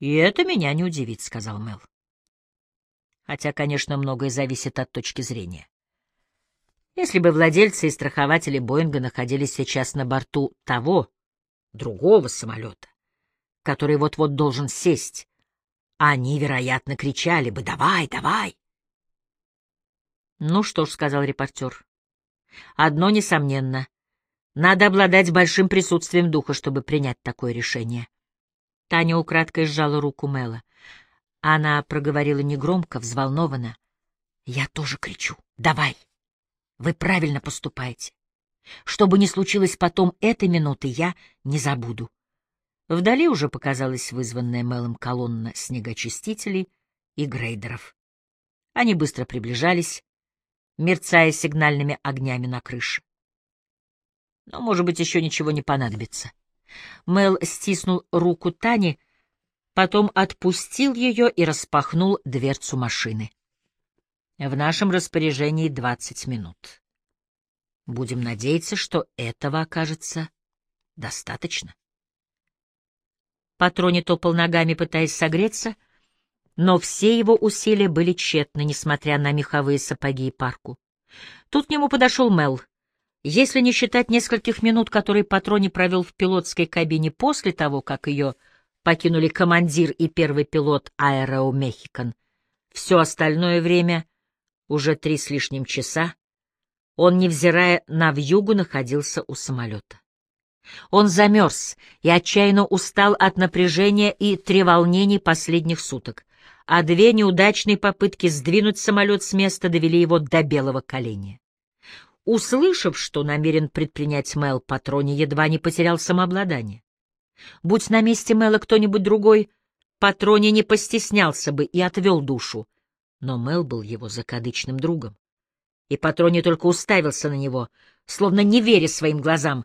«И это меня не удивит», — сказал Мел. Хотя, конечно, многое зависит от точки зрения. Если бы владельцы и страхователи Боинга находились сейчас на борту того, другого самолета, который вот-вот должен сесть, они, вероятно, кричали бы «Давай, давай!» «Ну что ж», — сказал репортер, — «одно несомненно. Надо обладать большим присутствием духа, чтобы принять такое решение». Таня украдкой сжала руку Мэла. Она проговорила негромко, взволнованно. «Я тоже кричу. Давай! Вы правильно поступаете. Что бы ни случилось потом этой минуты, я не забуду». Вдали уже показалась вызванная Мелом колонна снегочистителей и грейдеров. Они быстро приближались, мерцая сигнальными огнями на крыше. Но, может быть, еще ничего не понадобится. Мел стиснул руку Тани, потом отпустил ее и распахнул дверцу машины. В нашем распоряжении двадцать минут. Будем надеяться, что этого окажется достаточно. Патроне топал ногами, пытаясь согреться, но все его усилия были тщетны, несмотря на меховые сапоги и парку. Тут к нему подошел Мел. Если не считать нескольких минут, которые Патрони провел в пилотской кабине после того, как ее покинули командир и первый пилот Аэроу Мехикан, все остальное время, уже три с лишним часа, он, невзирая на вьюгу, находился у самолета. Он замерз и отчаянно устал от напряжения и треволнений последних суток, а две неудачные попытки сдвинуть самолет с места довели его до белого коленя. Услышав, что намерен предпринять Мел, Патрони едва не потерял самообладание. Будь на месте Мела кто-нибудь другой, Патрони не постеснялся бы и отвел душу. Но Мел был его закадычным другом. И Патрони только уставился на него, словно не веря своим глазам.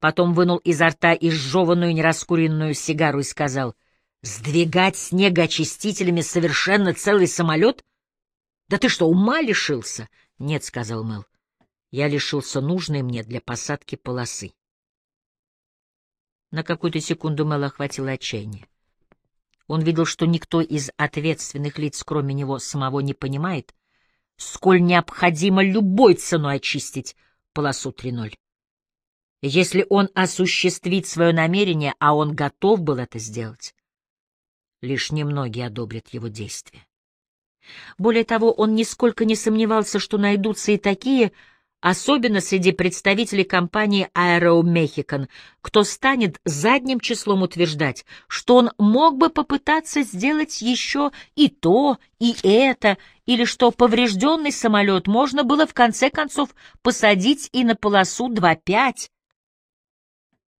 Потом вынул изо рта изжеванную нераскуренную сигару и сказал, «Сдвигать снегоочистителями совершенно целый самолет? Да ты что, ума лишился?» «Нет», — сказал Мел я лишился нужной мне для посадки полосы. На какую-то секунду Мэла охватило отчаяние. Он видел, что никто из ответственных лиц, кроме него самого, не понимает, сколь необходимо любой ценой очистить полосу 3.0. Если он осуществит свое намерение, а он готов был это сделать, лишь немногие одобрят его действия. Более того, он нисколько не сомневался, что найдутся и такие, особенно среди представителей компании Aero Mexican, кто станет задним числом утверждать, что он мог бы попытаться сделать еще и то, и это, или что поврежденный самолет можно было в конце концов посадить и на полосу 2.5.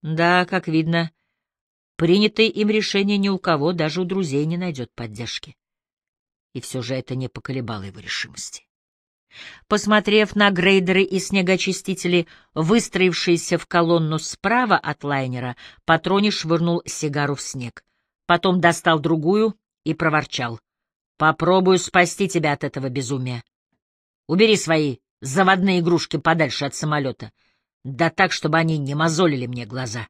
Да, как видно, принятое им решение ни у кого, даже у друзей, не найдет поддержки. И все же это не поколебало его решимости. Посмотрев на грейдеры и снегочистители, выстроившиеся в колонну справа от лайнера, Патрони швырнул сигару в снег. Потом достал другую и проворчал. «Попробую спасти тебя от этого безумия. Убери свои заводные игрушки подальше от самолета, да так, чтобы они не мозолили мне глаза.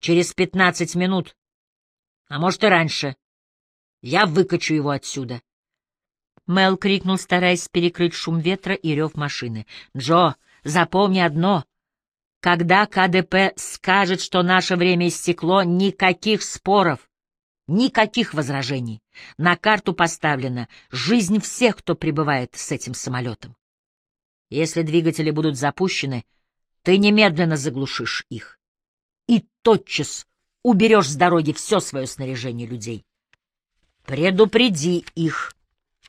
Через пятнадцать минут, а может и раньше, я выкачу его отсюда. Мел крикнул, стараясь перекрыть шум ветра и рев машины. «Джо, запомни одно. Когда КДП скажет, что наше время истекло, никаких споров, никаких возражений. На карту поставлена жизнь всех, кто прибывает с этим самолетом. Если двигатели будут запущены, ты немедленно заглушишь их. И тотчас уберешь с дороги все свое снаряжение людей. Предупреди их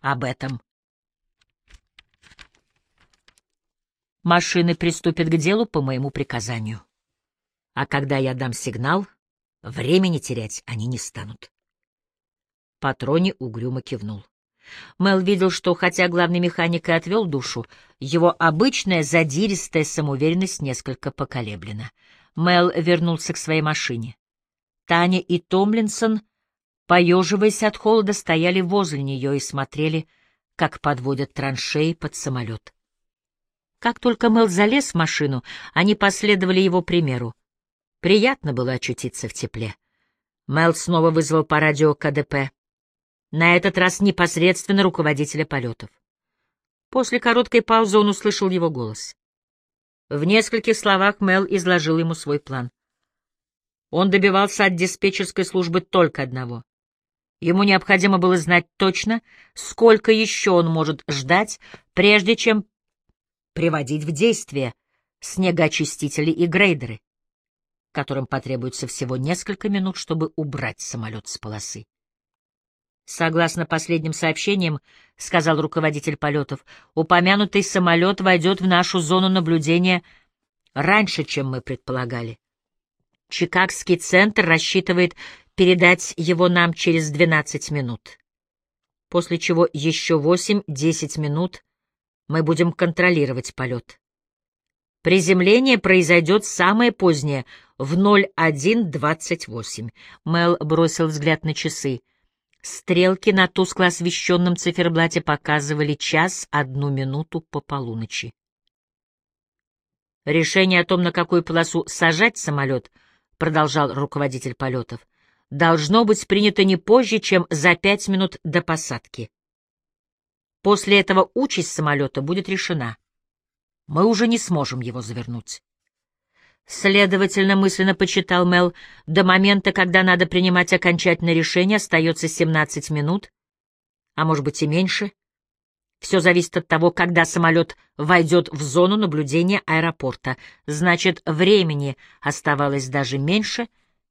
об этом. Машины приступят к делу по моему приказанию. А когда я дам сигнал, времени терять они не станут. Патрони угрюмо кивнул. Мел видел, что, хотя главный механик и отвел душу, его обычная задиристая самоуверенность несколько поколеблена. Мел вернулся к своей машине. Таня и Томлинсон поеживаясь от холода, стояли возле нее и смотрели, как подводят траншеи под самолет. Как только Мэл залез в машину, они последовали его примеру. Приятно было очутиться в тепле. Мел снова вызвал по радио КДП. На этот раз непосредственно руководителя полетов. После короткой паузы он услышал его голос. В нескольких словах Мел изложил ему свой план. Он добивался от диспетчерской службы только одного. Ему необходимо было знать точно, сколько еще он может ждать, прежде чем приводить в действие снегоочистители и грейдеры, которым потребуется всего несколько минут, чтобы убрать самолет с полосы. Согласно последним сообщениям, — сказал руководитель полетов, — упомянутый самолет войдет в нашу зону наблюдения раньше, чем мы предполагали. Чикагский центр рассчитывает передать его нам через 12 минут, после чего еще 8-10 минут мы будем контролировать полет. Приземление произойдет самое позднее, в 01.28. Мел бросил взгляд на часы. Стрелки на тускло освещенном циферблате показывали час одну минуту по полуночи. Решение о том, на какую полосу сажать самолет, продолжал руководитель полетов, должно быть принято не позже, чем за пять минут до посадки. После этого участь самолета будет решена. Мы уже не сможем его завернуть. Следовательно, мысленно почитал Мел, до момента, когда надо принимать окончательное решение, остается 17 минут, а может быть и меньше. Все зависит от того, когда самолет войдет в зону наблюдения аэропорта. Значит, времени оставалось даже меньше,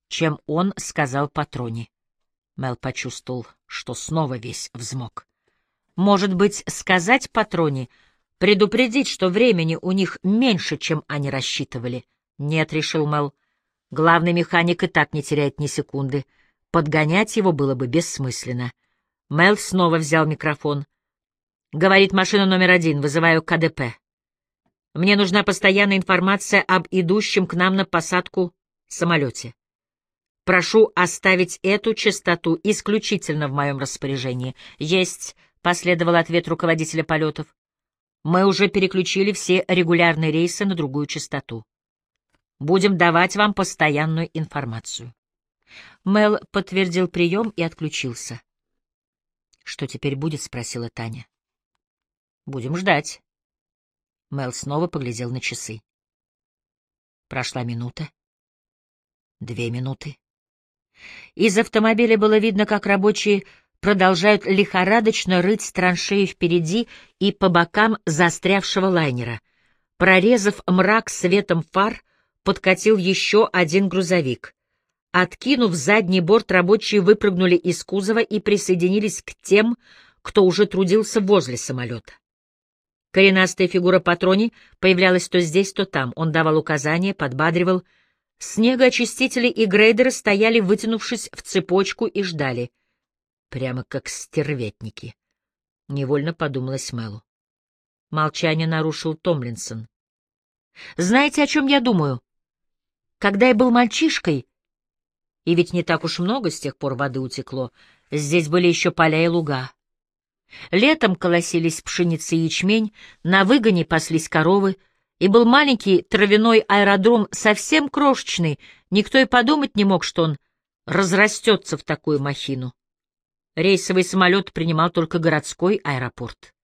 чем он сказал патроне. Мел почувствовал, что снова весь взмок. Может быть, сказать патроне, предупредить, что времени у них меньше, чем они рассчитывали — «Нет», — решил Мел. «Главный механик и так не теряет ни секунды. Подгонять его было бы бессмысленно». Мел снова взял микрофон. «Говорит машина номер один, вызываю КДП. Мне нужна постоянная информация об идущем к нам на посадку самолете. Прошу оставить эту частоту исключительно в моем распоряжении. Есть», — последовал ответ руководителя полетов. «Мы уже переключили все регулярные рейсы на другую частоту». Будем давать вам постоянную информацию. Мел подтвердил прием и отключился. «Что теперь будет?» — спросила Таня. «Будем ждать». Мел снова поглядел на часы. Прошла минута. Две минуты. Из автомобиля было видно, как рабочие продолжают лихорадочно рыть траншеи впереди и по бокам застрявшего лайнера. Прорезав мрак светом фар, подкатил еще один грузовик. Откинув задний борт, рабочие выпрыгнули из кузова и присоединились к тем, кто уже трудился возле самолета. Коренастая фигура патрони появлялась то здесь, то там. Он давал указания, подбадривал. Снегоочистители и грейдеры стояли, вытянувшись в цепочку, и ждали. Прямо как стерветники. Невольно подумалось Мэлу. Молчание нарушил Томлинсон. «Знаете, о чем я думаю?» Когда я был мальчишкой, и ведь не так уж много с тех пор воды утекло, здесь были еще поля и луга. Летом колосились пшеница и ячмень, на выгоне паслись коровы, и был маленький травяной аэродром, совсем крошечный, никто и подумать не мог, что он разрастется в такую махину. Рейсовый самолет принимал только городской аэропорт.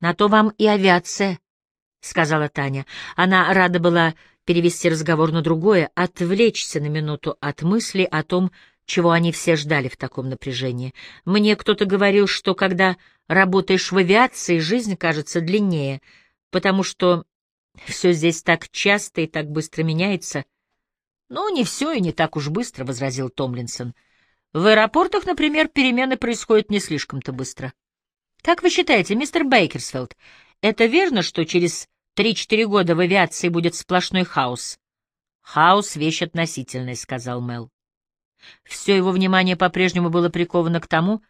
«На то вам и авиация», — сказала Таня. Она рада была перевести разговор на другое, отвлечься на минуту от мысли о том, чего они все ждали в таком напряжении. Мне кто-то говорил, что когда работаешь в авиации, жизнь кажется длиннее, потому что все здесь так часто и так быстро меняется. «Ну, не все и не так уж быстро», — возразил Томлинсон. «В аэропортах, например, перемены происходят не слишком-то быстро». «Как вы считаете, мистер Бейкерсфилд, это верно, что через Три-четыре года в авиации будет сплошной хаос. Хаос — вещь относительная, — сказал Мел. Все его внимание по-прежнему было приковано к тому,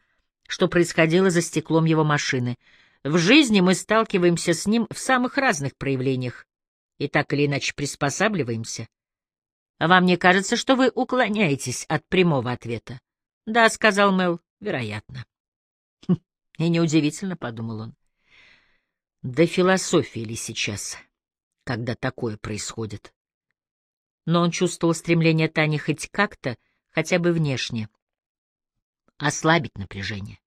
что происходило за стеклом его машины. В жизни мы сталкиваемся с ним в самых разных проявлениях и так или иначе приспосабливаемся. Вам не кажется, что вы уклоняетесь от прямого ответа? — Да, — сказал Мел, — вероятно. — И неудивительно, — подумал он. Да философии ли сейчас, когда такое происходит? Но он чувствовал стремление Тани хоть как-то, хотя бы внешне, ослабить напряжение.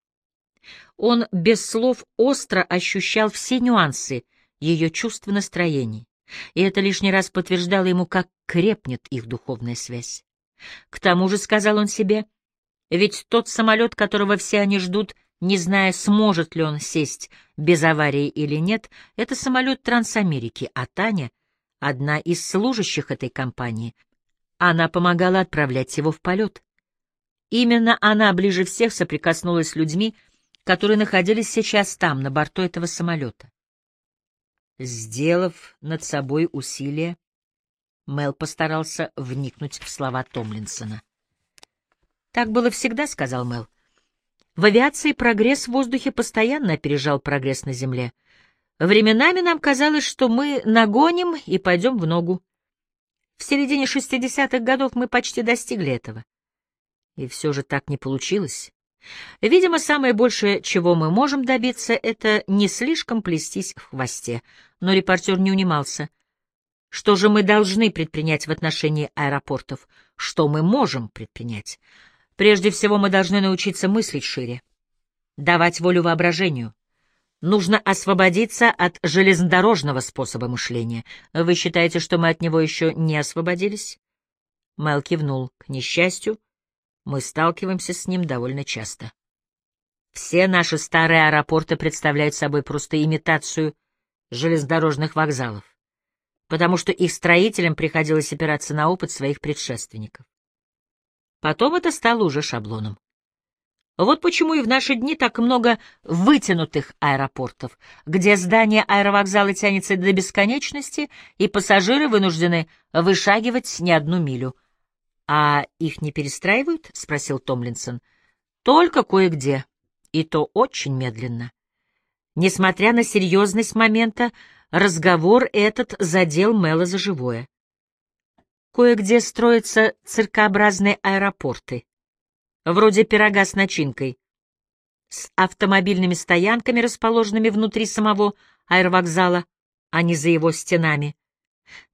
Он без слов остро ощущал все нюансы ее чувств и настроений, и это лишний раз подтверждало ему, как крепнет их духовная связь. К тому же, сказал он себе, ведь тот самолет, которого все они ждут, не зная, сможет ли он сесть без аварии или нет, это самолет Трансамерики, а Таня — одна из служащих этой компании. Она помогала отправлять его в полет. Именно она ближе всех соприкоснулась с людьми, которые находились сейчас там, на борту этого самолета. Сделав над собой усилие, Мел постарался вникнуть в слова Томлинсона. «Так было всегда», — сказал Мел. «В авиации прогресс в воздухе постоянно опережал прогресс на земле. Временами нам казалось, что мы нагоним и пойдем в ногу. В середине шестидесятых годов мы почти достигли этого. И все же так не получилось. Видимо, самое большее, чего мы можем добиться, это не слишком плестись в хвосте. Но репортер не унимался. Что же мы должны предпринять в отношении аэропортов? Что мы можем предпринять? Прежде всего, мы должны научиться мыслить шире, давать волю воображению. Нужно освободиться от железнодорожного способа мышления. Вы считаете, что мы от него еще не освободились? Мэл кивнул. К несчастью, мы сталкиваемся с ним довольно часто. Все наши старые аэропорты представляют собой просто имитацию железнодорожных вокзалов, потому что их строителям приходилось опираться на опыт своих предшественников. Потом это стало уже шаблоном. Вот почему и в наши дни так много вытянутых аэропортов, где здание аэровокзала тянется до бесконечности, и пассажиры вынуждены вышагивать не одну милю. «А их не перестраивают?» — спросил Томлинсон. «Только кое-где, и то очень медленно». Несмотря на серьезность момента, разговор этот задел Мэла за живое. Кое-где строятся циркообразные аэропорты, вроде пирога с начинкой, с автомобильными стоянками, расположенными внутри самого аэровокзала, а не за его стенами.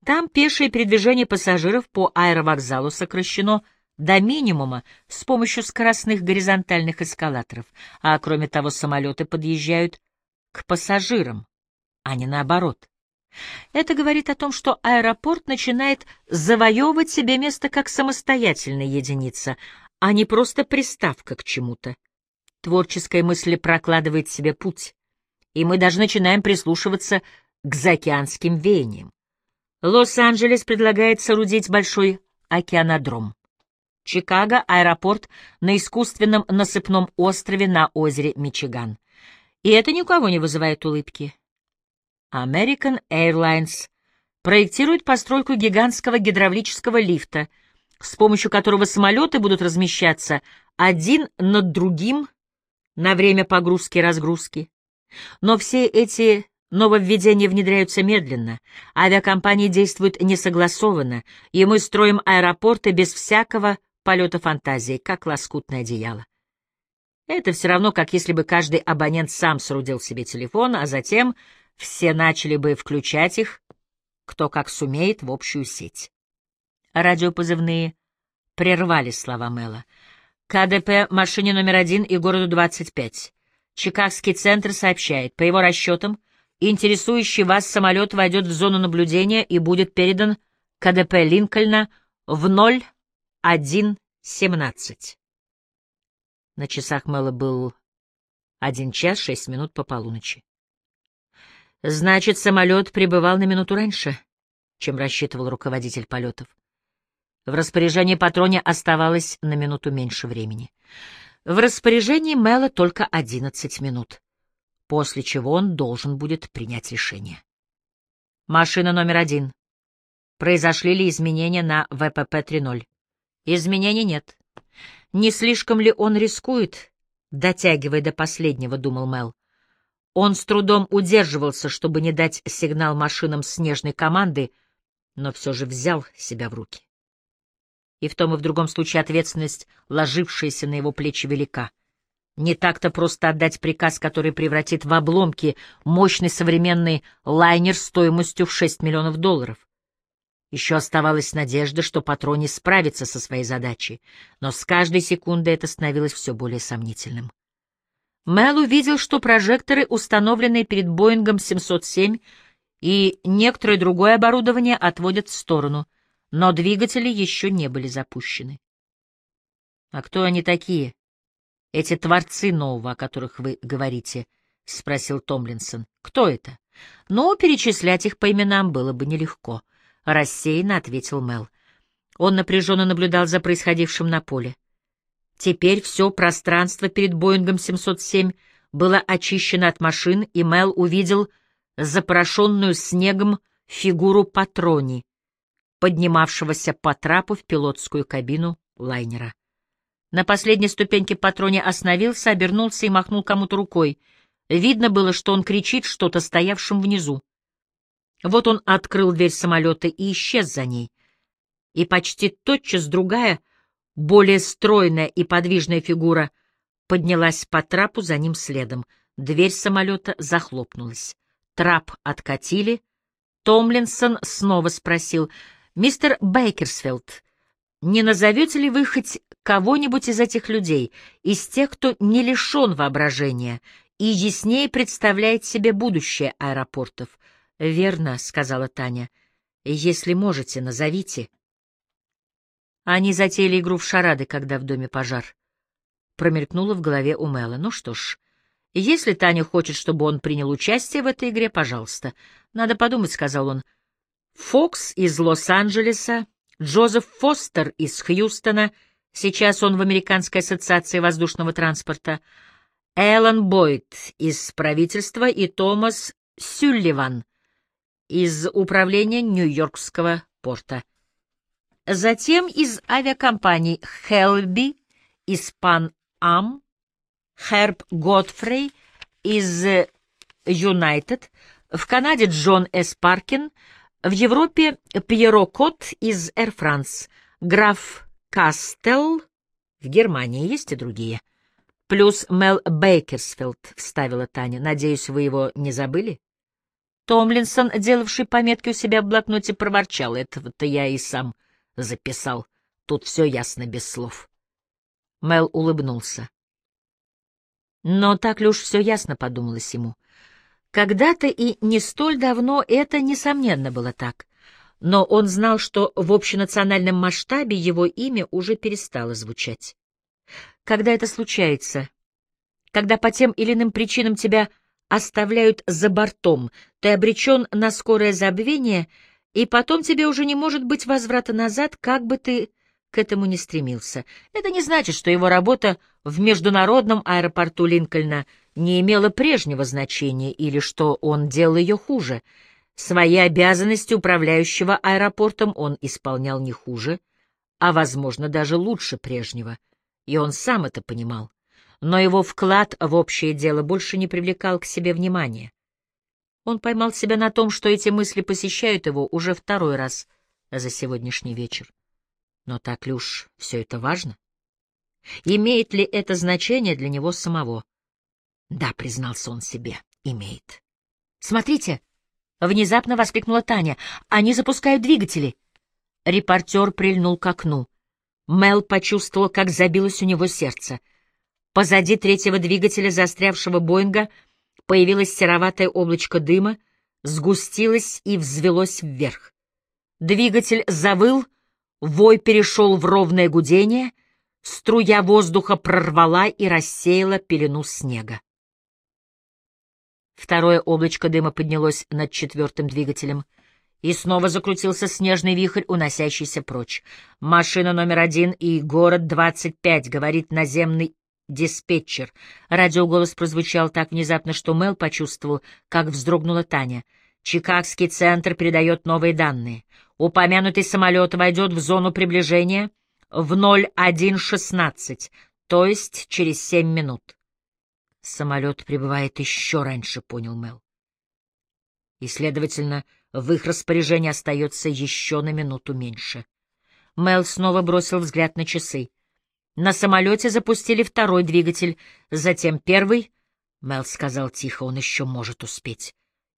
Там пешее передвижение пассажиров по аэровокзалу сокращено до минимума с помощью скоростных горизонтальных эскалаторов, а кроме того самолеты подъезжают к пассажирам, а не наоборот. Это говорит о том, что аэропорт начинает завоевывать себе место как самостоятельная единица, а не просто приставка к чему-то. Творческая мысль прокладывает себе путь, и мы даже начинаем прислушиваться к заокеанским веяниям. Лос-Анджелес предлагает соорудить большой океанодром. Чикаго — аэропорт на искусственном насыпном острове на озере Мичиган. И это никого не вызывает улыбки. American Airlines проектирует постройку гигантского гидравлического лифта, с помощью которого самолеты будут размещаться один над другим на время погрузки и разгрузки. Но все эти нововведения внедряются медленно, авиакомпании действуют несогласованно, и мы строим аэропорты без всякого полета фантазии, как лоскутное одеяло. Это все равно, как если бы каждый абонент сам соорудил себе телефон, а затем все начали бы включать их, кто как сумеет, в общую сеть. Радиопозывные прервали слова Мэла. КДП машине номер один и городу 25. Чикагский центр сообщает, по его расчетам, интересующий вас самолет войдет в зону наблюдения и будет передан КДП Линкольна в 01.17. На часах Мэла был один час шесть минут по полуночи. Значит, самолет прибывал на минуту раньше, чем рассчитывал руководитель полетов. В распоряжении патроне оставалось на минуту меньше времени. В распоряжении Мэла только одиннадцать минут, после чего он должен будет принять решение. Машина номер один. Произошли ли изменения на ВПП-3.0? Изменений нет. Не слишком ли он рискует, дотягивая до последнего, думал Мэл. Он с трудом удерживался, чтобы не дать сигнал машинам снежной команды, но все же взял себя в руки. И в том и в другом случае ответственность, ложившаяся на его плечи, велика. Не так-то просто отдать приказ, который превратит в обломки мощный современный лайнер стоимостью в 6 миллионов долларов. Еще оставалась надежда, что Патрони справится со своей задачей, но с каждой секундой это становилось все более сомнительным. Мел увидел, что прожекторы, установленные перед Боингом 707, и некоторое другое оборудование отводят в сторону, но двигатели еще не были запущены. «А кто они такие? Эти творцы нового, о которых вы говорите?» — спросил Томлинсон. «Кто это?» «Ну, перечислять их по именам было бы нелегко», — рассеянно ответил Мел. Он напряженно наблюдал за происходившим на поле. Теперь все пространство перед Боингом 707 было очищено от машин, и Мел увидел запорошенную снегом фигуру Патрони, поднимавшегося по трапу в пилотскую кабину лайнера. На последней ступеньке Патрони остановился, обернулся и махнул кому-то рукой. Видно было, что он кричит что-то стоявшим внизу. Вот он открыл дверь самолета и исчез за ней. И почти тотчас другая, более стройная и подвижная фигура поднялась по трапу за ним следом. Дверь самолета захлопнулась. Трап откатили. Томлинсон снова спросил, «Мистер Бейкерсфилд, не назовете ли вы хоть кого-нибудь из этих людей, из тех, кто не лишен воображения и яснее представляет себе будущее аэропортов? — Верно, — сказала Таня. — Если можете, назовите. Они затеяли игру в шарады, когда в доме пожар. Промелькнуло в голове у Мэла. Ну что ж, если Таня хочет, чтобы он принял участие в этой игре, пожалуйста. Надо подумать, — сказал он. Фокс из Лос-Анджелеса, Джозеф Фостер из Хьюстона, сейчас он в Американской ассоциации воздушного транспорта, Эллен Бойд из правительства и Томас Сюлливан из управления Нью-Йоркского порта. Затем из авиакомпаний Хелби из Pan Am, Херб Годфрей из Юнайтед, в Канаде Джон С. Паркин — в Европе Пьеро Кот из Air France, граф Кастел, в Германии есть и другие. Плюс Мел Бейкерсфилд, — вставила Таня. Надеюсь, вы его не забыли? Томлинсон, делавший пометки у себя в блокноте, проворчал. Этого-то я и сам записал. Тут все ясно без слов. Мел улыбнулся. Но так ли уж все ясно, подумалось ему. Когда-то и не столь давно это, несомненно, было так. Но он знал, что в общенациональном масштабе его имя уже перестало звучать. Когда это случается? Когда по тем или иным причинам тебя оставляют за бортом, ты обречен на скорое забвение, и потом тебе уже не может быть возврата назад, как бы ты к этому не стремился. Это не значит, что его работа в международном аэропорту Линкольна — не имела прежнего значения или что он делал ее хуже. Свои обязанности управляющего аэропортом он исполнял не хуже, а, возможно, даже лучше прежнего, и он сам это понимал. Но его вклад в общее дело больше не привлекал к себе внимания. Он поймал себя на том, что эти мысли посещают его уже второй раз за сегодняшний вечер. Но так ли уж все это важно? Имеет ли это значение для него самого? Да, признался он себе, имеет. Смотрите, внезапно воскликнула Таня. Они запускают двигатели. Репортер прильнул к окну. Мел почувствовал, как забилось у него сердце. Позади третьего двигателя застрявшего Боинга появилось сероватое облачко дыма, сгустилось и взвелось вверх. Двигатель завыл, вой перешел в ровное гудение, струя воздуха прорвала и рассеяла пелену снега. Второе облачко дыма поднялось над четвертым двигателем. И снова закрутился снежный вихрь, уносящийся прочь. «Машина номер один и город двадцать пять», — говорит наземный диспетчер. Радиоголос прозвучал так внезапно, что Мел почувствовал, как вздрогнула Таня. Чикагский центр передает новые данные. Упомянутый самолет войдет в зону приближения в 01.16, то есть через семь минут. Самолет прибывает еще раньше, понял Мел. И, следовательно, в их распоряжении остается еще на минуту меньше. Мел снова бросил взгляд на часы. На самолете запустили второй двигатель, затем первый. Мел сказал тихо, он еще может успеть.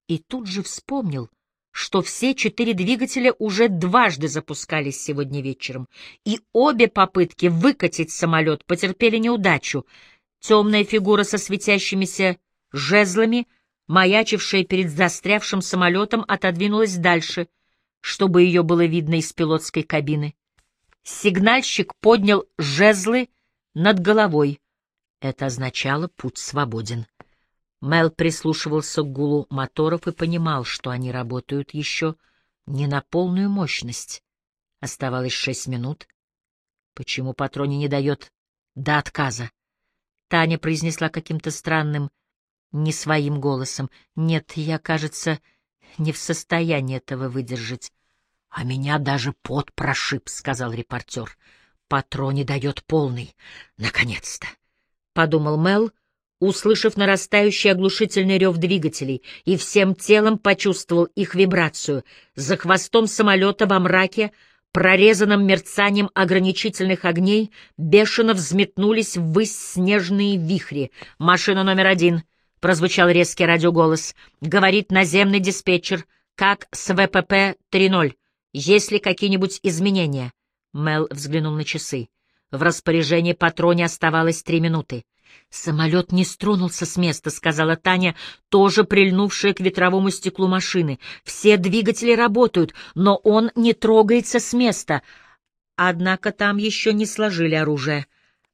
И тут же вспомнил, что все четыре двигателя уже дважды запускались сегодня вечером, и обе попытки выкатить самолет потерпели неудачу. Темная фигура со светящимися жезлами, маячившая перед застрявшим самолетом, отодвинулась дальше, чтобы ее было видно из пилотской кабины. Сигнальщик поднял жезлы над головой. Это означало «путь свободен». Мел прислушивался к гулу моторов и понимал, что они работают еще не на полную мощность. Оставалось шесть минут. Почему патроне не дает до отказа? Таня произнесла каким-то странным, не своим голосом. «Нет, я, кажется, не в состоянии этого выдержать». «А меня даже пот прошиб», — сказал репортер. «Патроне дает полный. Наконец-то!» — подумал Мел, — услышав нарастающий оглушительный рев двигателей, и всем телом почувствовал их вибрацию. За хвостом самолета во мраке, прорезанном мерцанием ограничительных огней, бешено взметнулись ввысь снежные вихри. «Машина номер один», — прозвучал резкий радиоголос, — «говорит наземный диспетчер, как с ВПП 3.0. Есть ли какие-нибудь изменения?» Мел взглянул на часы. В распоряжении патроне оставалось три минуты. «Самолет не стронулся с места», — сказала Таня, тоже прильнувшая к ветровому стеклу машины. «Все двигатели работают, но он не трогается с места». Однако там еще не сложили оружие.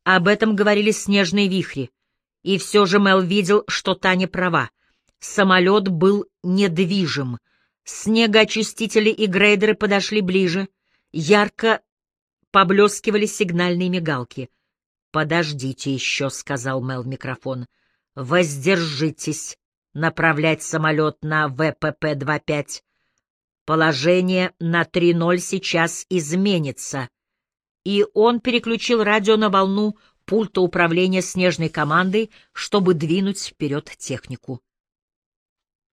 Об этом говорили снежные вихри. И все же Мел видел, что Таня права. Самолет был недвижим. Снегоочистители и грейдеры подошли ближе. Ярко поблескивали сигнальные мигалки — «Подождите еще», — сказал Мел в микрофон. «Воздержитесь направлять самолет на ВПП-25. Положение на 3.0 сейчас изменится». И он переключил радио на волну пульта управления снежной командой, чтобы двинуть вперед технику.